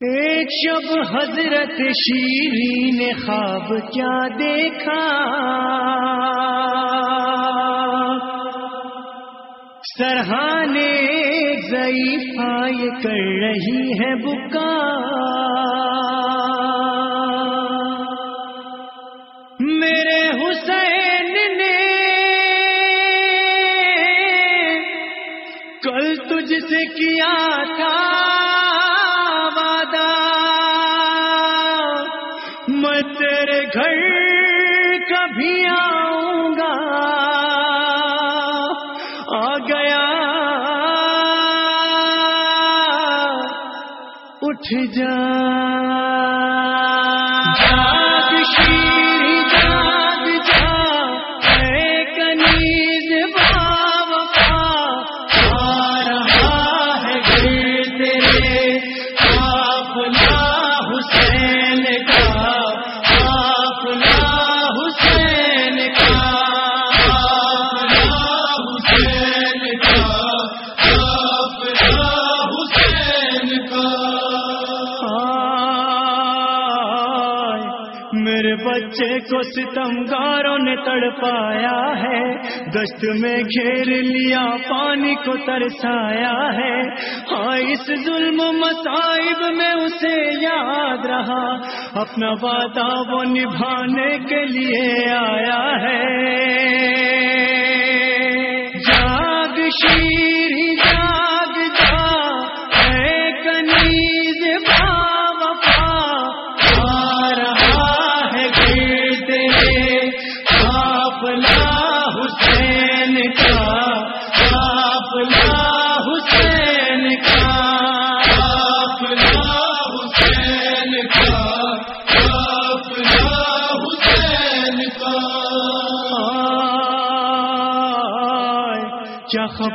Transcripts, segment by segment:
ایک شب حضرت شیری نے خواب کیا دیکھا۔ سرحانے ضعیفہ یہ کر رہی ہے بکا۔ میرے حسین نے کل تجھ سے کیا تھا؟ میں تیرے گھر کبھی آؤں گا آ گیا۔ اٹھ جا۔ بچے کو ستمگاروں نے تڑپایا ہے۔ گشت میں گھیر لیا، پانی کو ترسایا ہے۔ ہاں اس ظلم مصائب میں اسے یاد رہا۔ اپنا وعدہ وہ نبھانے کے لیے آیا ہے۔ جاگ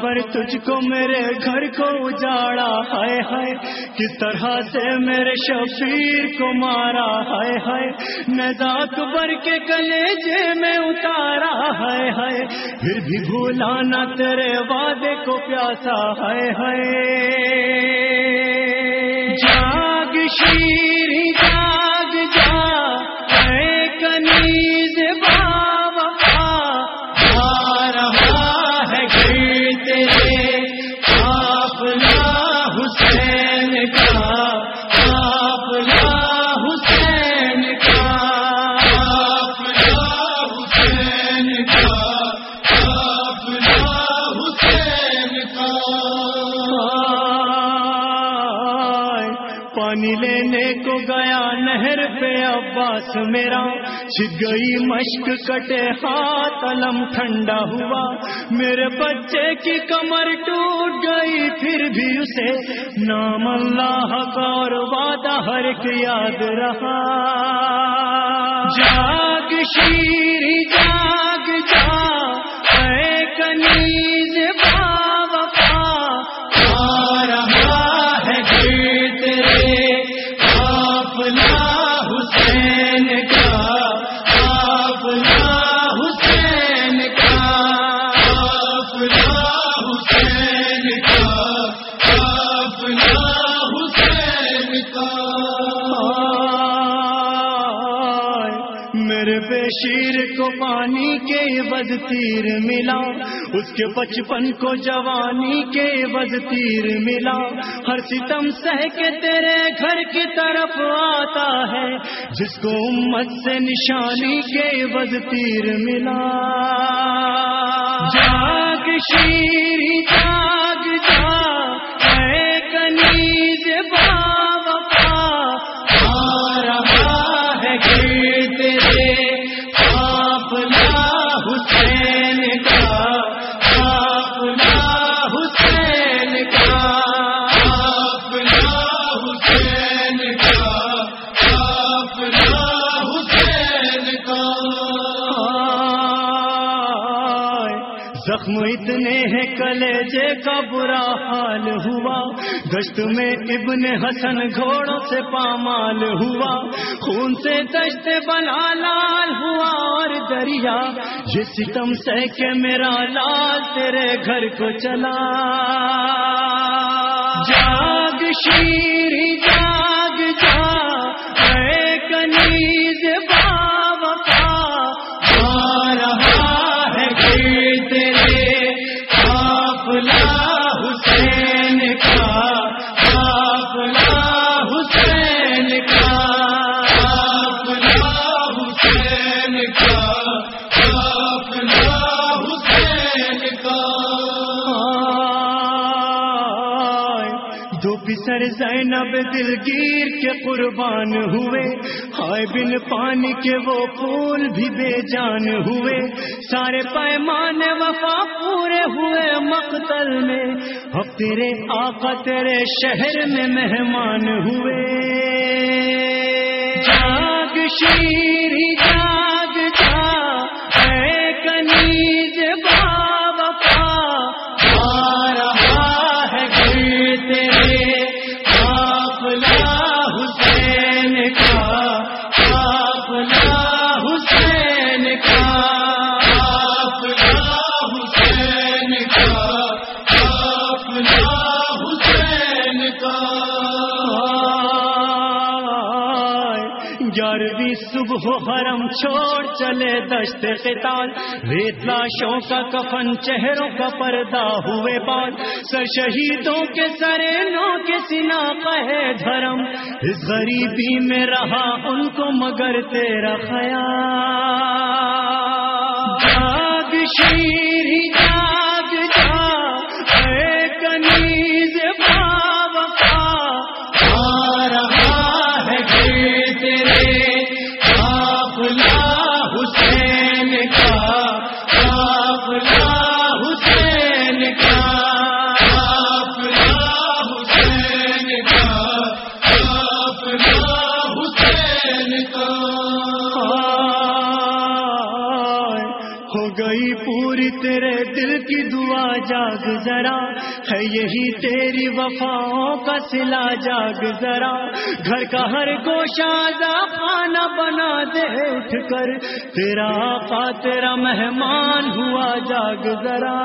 خبر تجھ کو میرے گھر کو اجاڑا ہائے ہائے، کس طرح سے میرے شفیر کو مارا ہائے ہائے نزاک بر کے کلیجے میں اتارا ہائے ہائے، پھر بھی بھولا نہ تیرے وعدے کو پیاسا ہائے ہائے۔ جاگ شیری گیا نہر پہ عباس میرا، چھک گئی مشک کٹے ہاتھ، علم ٹھنڈا ہوا۔ میرے بچے کی کمر ٹوٹ گئی، پھر بھی اسے نام اللہ کا اور وعدہ ہر ایک یاد رہا۔ جاگ کو پانی کے بد تیر ملا، اس کے بچپن کو جوانی کے بد تیر ملا۔ ہر ستم سہ کے تیرے گھر کی طرف آتا ہے، جس کو امت سے نشانی کے بد تیر ملا۔ جاگ شیر ہیں کا برا حال ہوا، گشت میں ابن حسن گھوڑوں سے پامال ہوا۔ خون سے دشت بنا لال ہوا اور دریا، یہ ستم سہ کے میرا لال تیرے گھر کو چلا۔ زینب دلگیر کے قربان ہوئے۔ ہائے بن پانی کے وہ پھول بھی بے جان ہوئے۔ سارے پیمانے وفا پورے ہوئے مقتل میں۔ اب تیرے آقا تیرے شہر میں مہمان ہوئے۔ جاگ شیر صبح و حرم چھوڑ چلے دشت قتال۔ ریت لاشوں کا کفن چہروں کا پردہ ہوئے بال۔ سر شہیدوں کے سرے نو کے سنا کہے دھرم۔ اس غریبی میں رہا ان کو مگر تیرا خیال۔ دل کی دعا جاگ ذرا، ہے یہی تیری وفاؤں کا سلا جاگ ذرا۔ گھر کا ہر گوشہ خانہ بنا دے، اٹھ کر تیرا آقا، تیرا مہمان ہوا جاگ ذرا۔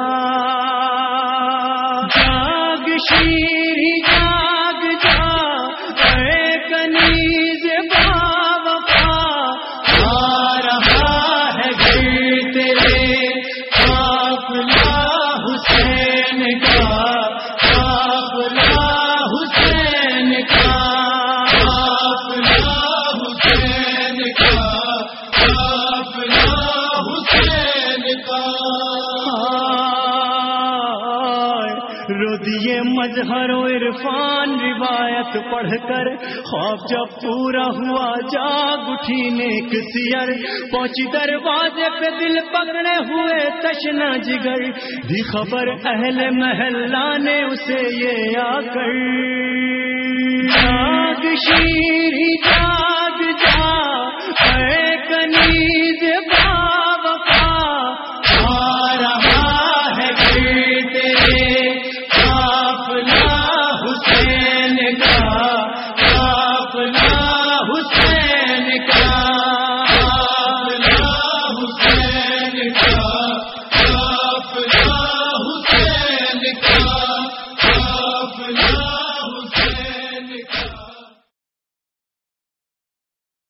جاگ شیر مظہر و عرفان روایت پڑھ کر خواب جب پورا ہوا، جاگ اٹھی نیک سیر۔ پہنچی دروازے پہ دل پکڑے ہوئے تشنا جگر۔ بھی خبر اہل محلہ نے اسے یہ آ کر۔ جاگ شیر